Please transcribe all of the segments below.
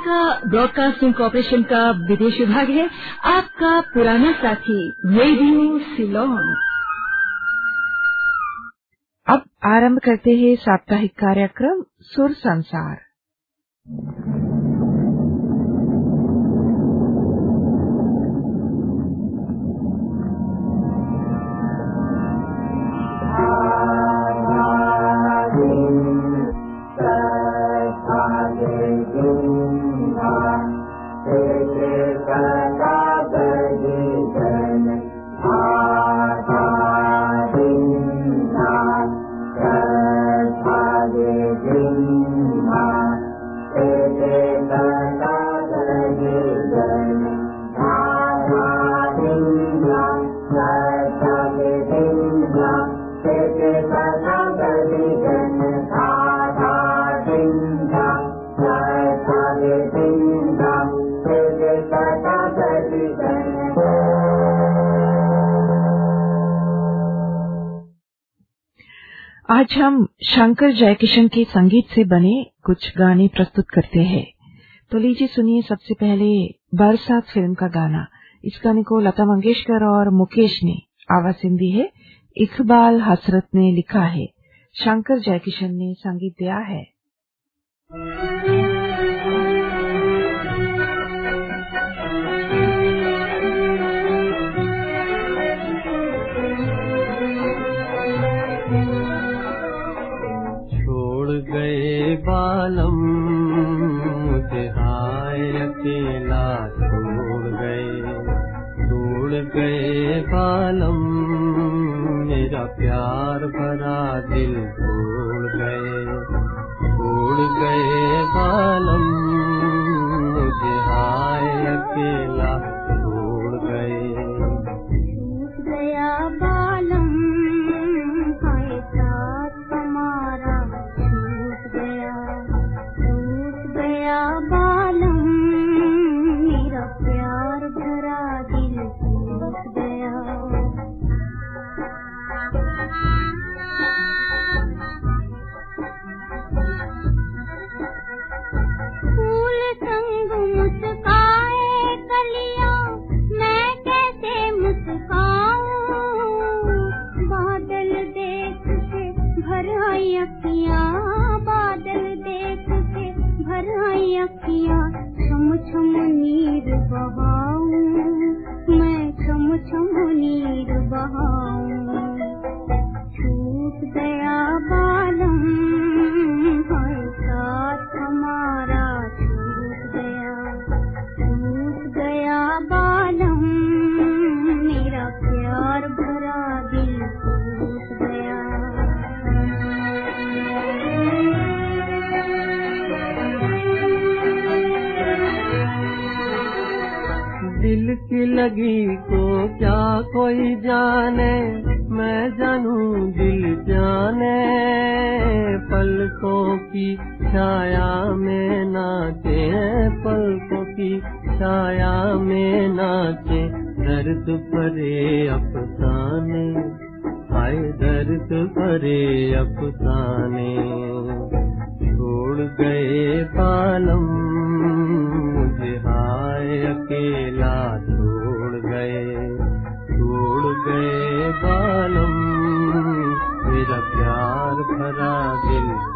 Sri Lanka broadcasting corporation का विदेश विभाग है। आपका पुराना साथी रेडियो सिलोन अब आरंभ करते हैं साप्ताहिक कार्यक्रम, सुर संसार। आज हम शंकर जयकिशन के संगीत से बने कुछ गाने प्रस्तुत करते हैं। तो लीजिए सुनिए सबसे पहले बरसात फ़िल्म का गाना। इस गाने को लता मंगेशकर और मुकेश ने आवाज़ दी है। इकबाल हसरत ने लिखा है। शंकर जयकिशन ने संगीत दिया है। बालम मुझे छोड़ गए। छोड़ गए बालम मेरा प्यार भरा दिल छोड़ गए। छोड़ गए बालम मुझे हाय अकेला छम नीर बहाऊं छूट हमारा छूट गया मेरा प्यार भरा दिल छूट गया दिल की लगी क्या कोई जाने, मैं जानू दिल जाने। पलकों की छाया में नाचे पलकों की छाया में नाचे। दर्द भरे अफसाने, हाय दर्द भरे अफसाने। छोड़ गए पालम, मुझे हाय अकेला छोड़ गए छोड़ गए बालम मेरा प्यार भरा दिल।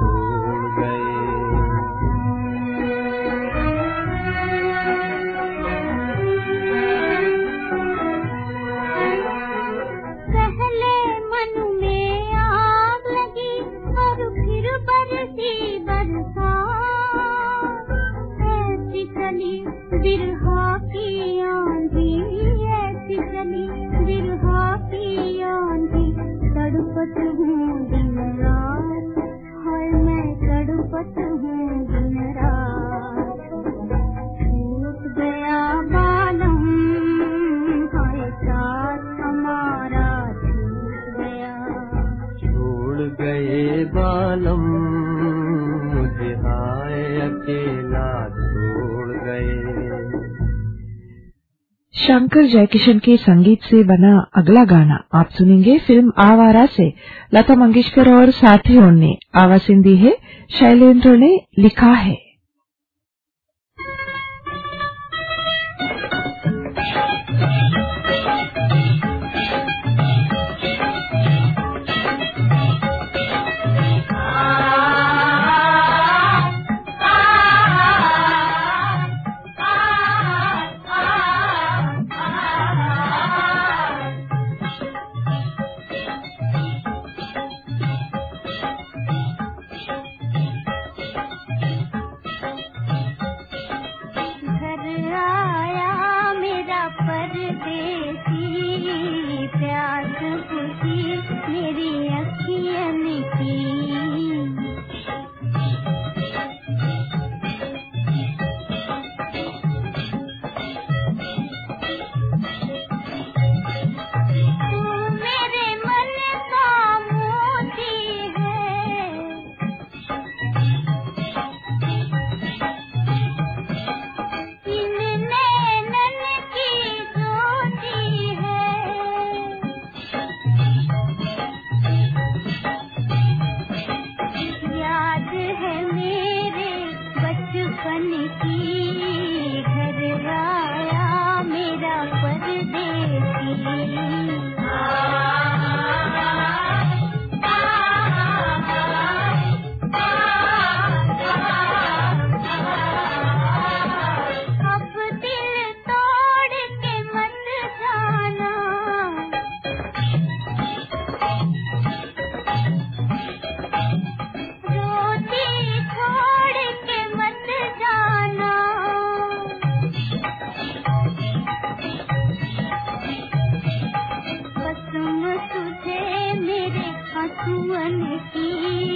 शंकर जयकिशन के संगीत से बना अगला गाना आप सुनेंगे फ़िल्म आवारा से। लता मंगेशकर और साथियों ने आवाज़ दी है, शैलेंद्र ने लिखा है। සුවනකී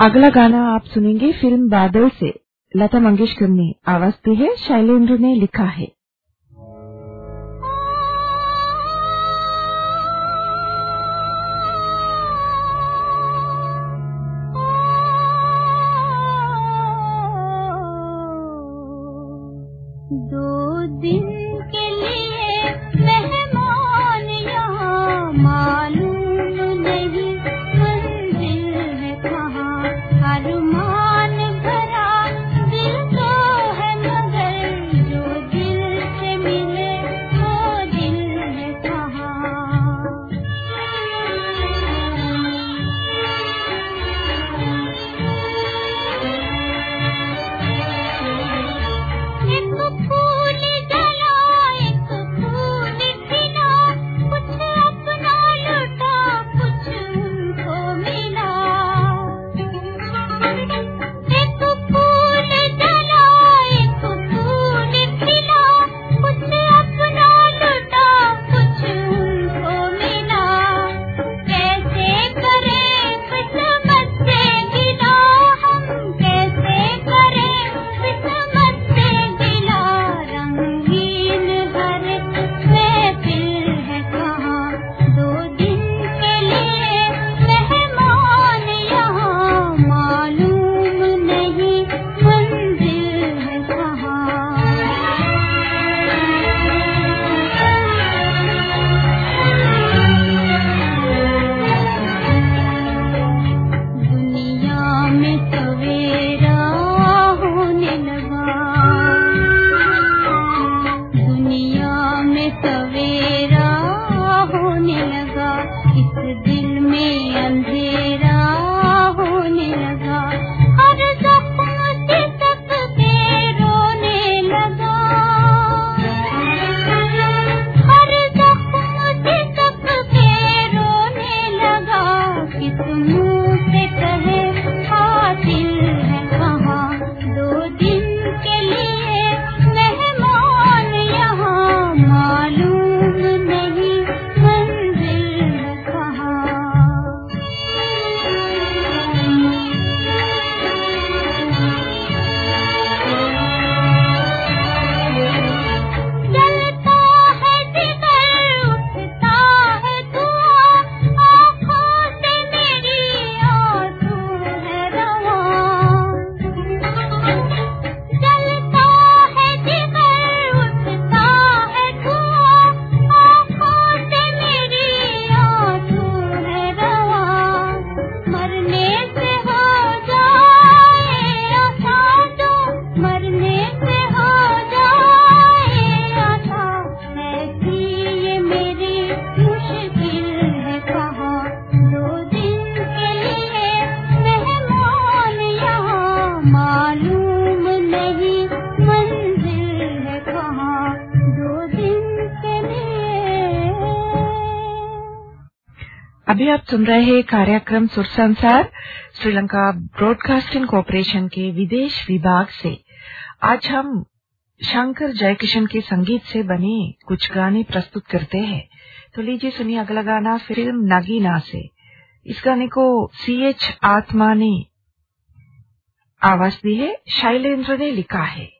अगला गाना आप सुनेंगे फ़िल्म बादल से। लता मंगेशकर ने आवाज़ दी है, शैलेंद्र ने लिखा है। अभी आप सुन रहे हैं कार्यक्रम सुरसंसार, श्रीलंका ब्रॉडकास्टिंग कॉरपोरेशन के विदेश विभाग से। आज हम शंकर जयकिशन के संगीत से बने कुछ गाने प्रस्तुत करते हैं। तो लीजिए सुनिए अगला गाना, फ़िल्म नगीना से। इस गाने को सी एच आत्मा ने आवाज़ दी है शैलेन्द्र ने लिखा है।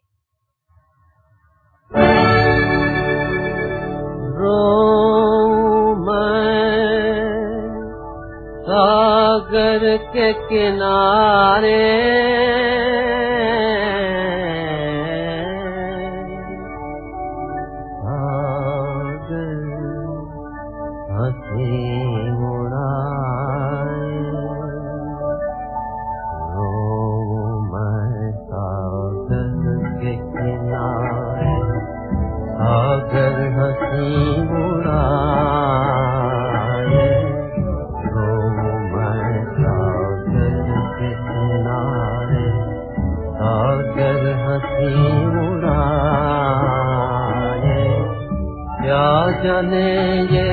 रो के किनारे जाने ये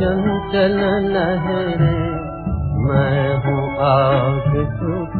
चंचल लहरें मैं हूँ आग छुपाए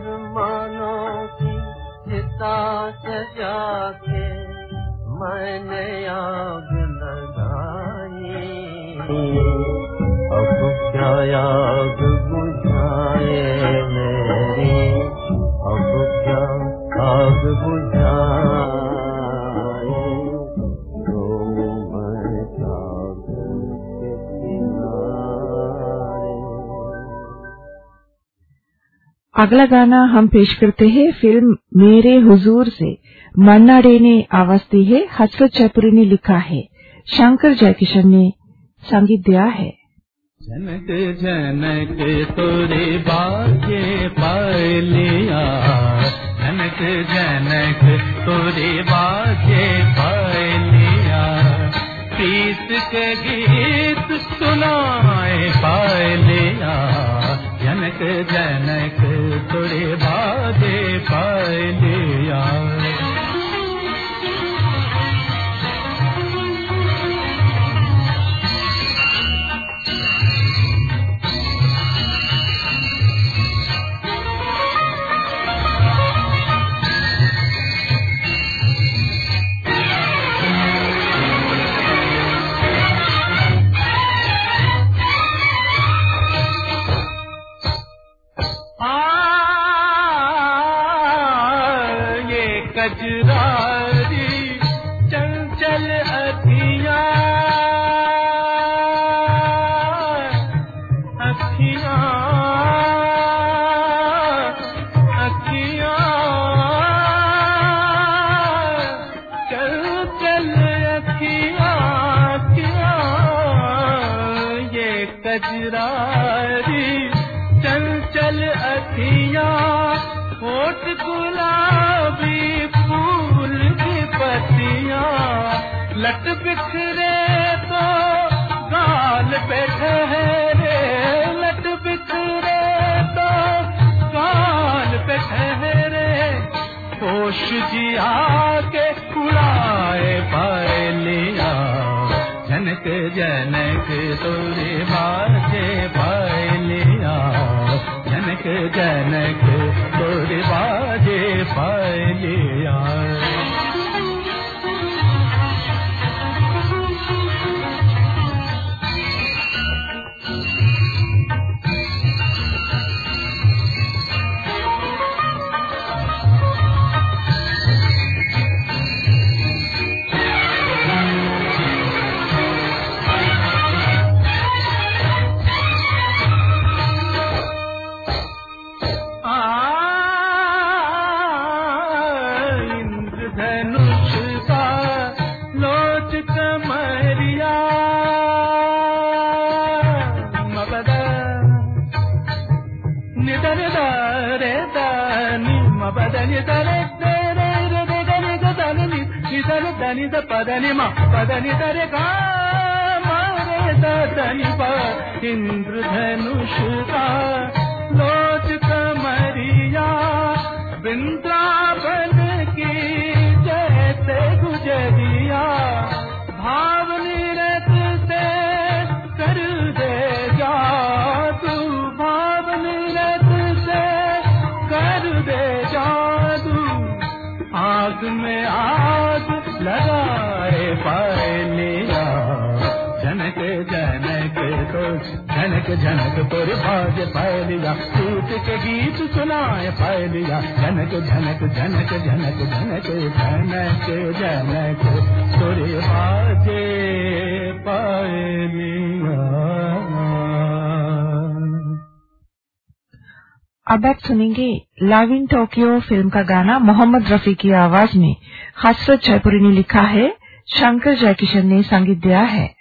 अरमानों की चिता सजा के मैंने आग लगाई। अब क्या आग बुझाए मेरी? अब क्या आग बुझाए अगला गाना हम पेश करते हैं, फ़िल्म मेरे हुजूर से। मन्ना डे ने आवाज़ दी है हसरत जयपुरी ने लिखा है। शंकर जयकिशन ने संगीत दिया है। जनक जनक तोरे बाजे पालिया जनक जनक तोरे बाजे पालिया प्रीत के गीत सुनाए पालिया जनक जनक तोरे बाजे लट बिखरे तो गाल पे ठहरे लट बिखरे तो गाल पे ठहरे। होश जी आके उड़ाए जनक जनक तोरे बाजे पायलिया जनक जनक तोरे बाजे इंद्रधनुष का लोच कमरिया मबद निदर दरे दनि मबद निदर दरे रे गनि गदनि निदर दनि द पदनि म, पदनि दरे गा मारे दनि जनक जनक तोर भाज पायलिया टूट के गीत सुनाए पायलिया जनक जनक जनक जनक जनक जनक जनक भाजे पायलिया अब आप सुनेंगे लव इन टोक्यो फ़िल्म का गाना मोहम्मद रफी की आवाज़ में। हसरत जयपुरी ने लिखा है, शंकर जयकिशन ने संगीत दिया है।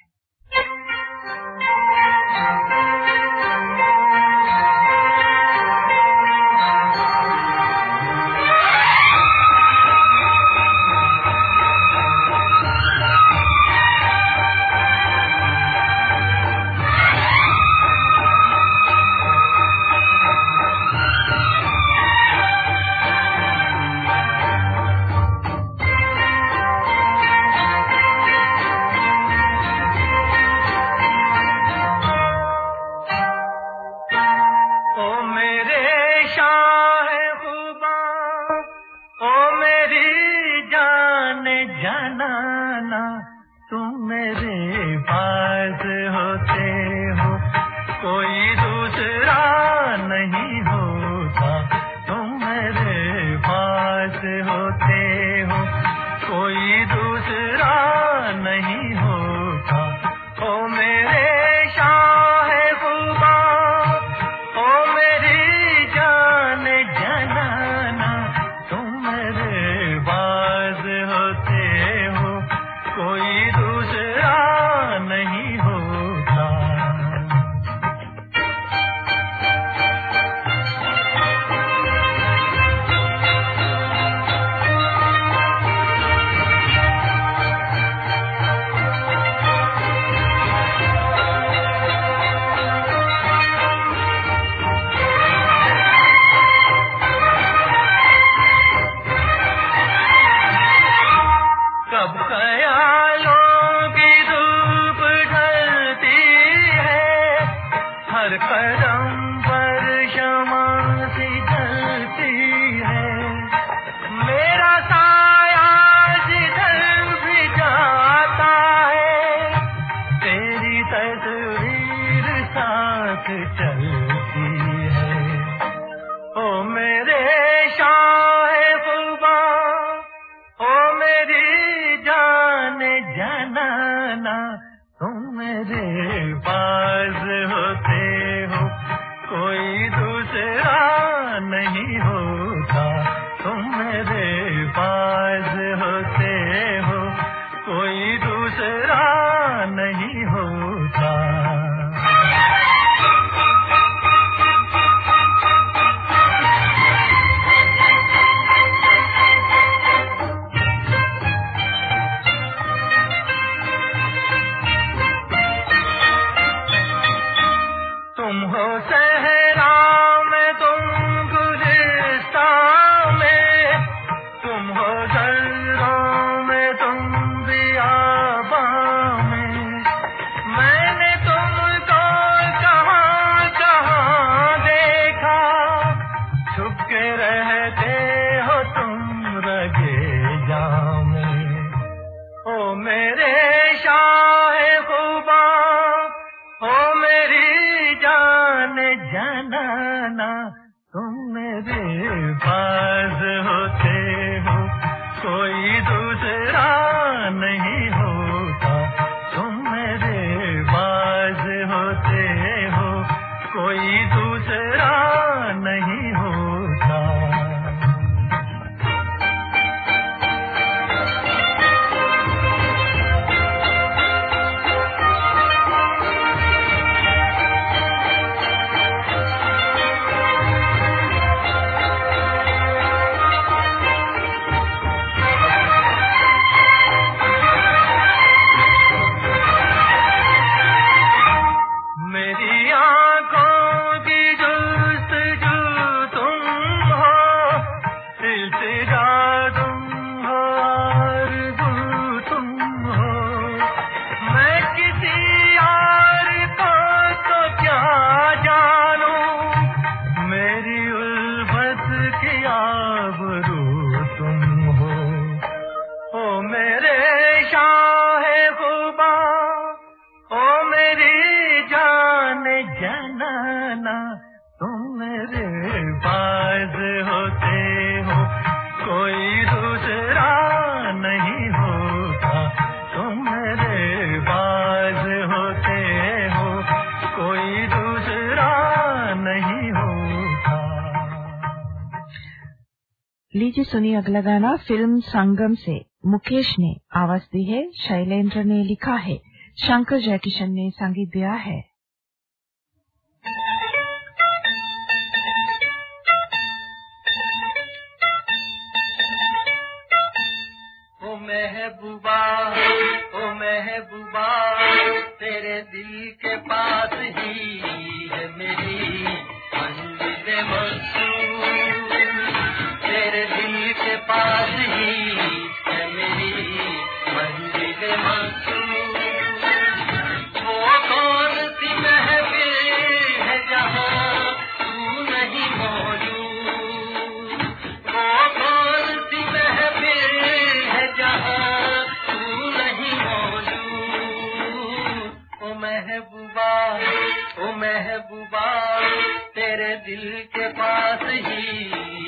जनाना तुम मेरे पास होते। लीजिए, सुनिए अगला गाना फ़िल्म संगम से। मुकेश ने आवाज़ दी है, शैलेंद्र ने लिखा है, शंकर जयकिशन ने संगीत दिया है। महबूबा, ओ महबूबा, तेरे दिल के पास ही महबूबा तेरे दिल के पास ही।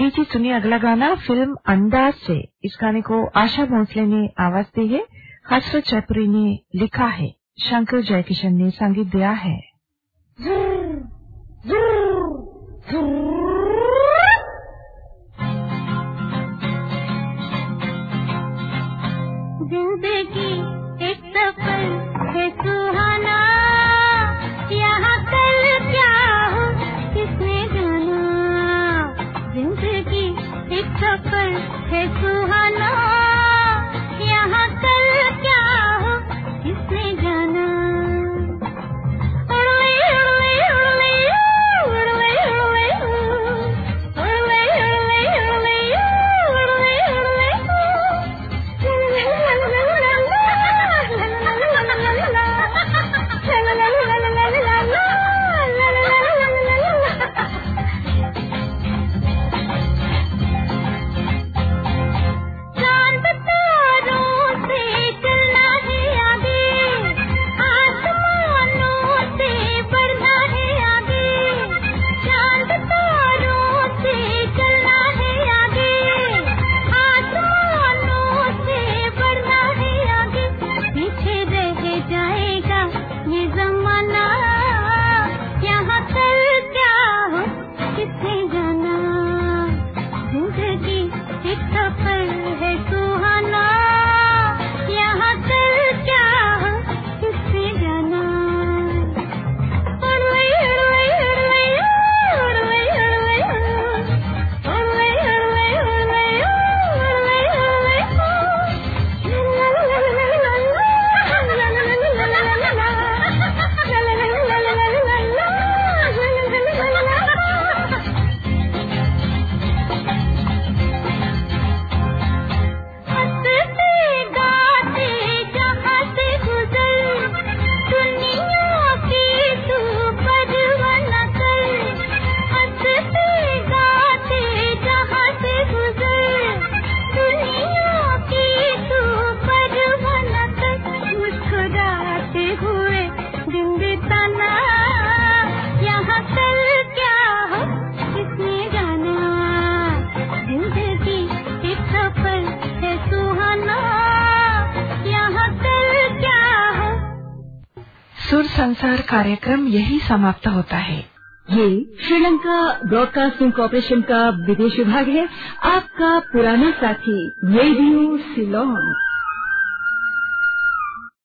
लीजिए सुनिए अगला गाना फ़िल्म अंदाज से। इस गाने को आशा भोसले ने आवाज़ दी है। हसरत जयपुरी ने लिखा है। शंकर जयकिशन ने संगीत दिया है। जुर, जुर, जुर। ज़िंदगी एक सफल है सुहाना। कार्यक्रम यही समाप्त होता है। ये श्रीलंका ब्रॉडकास्टिंग कॉरपोरेशन का विदेश विभाग है। आपका पुराना साथी रेडियो सिलोन।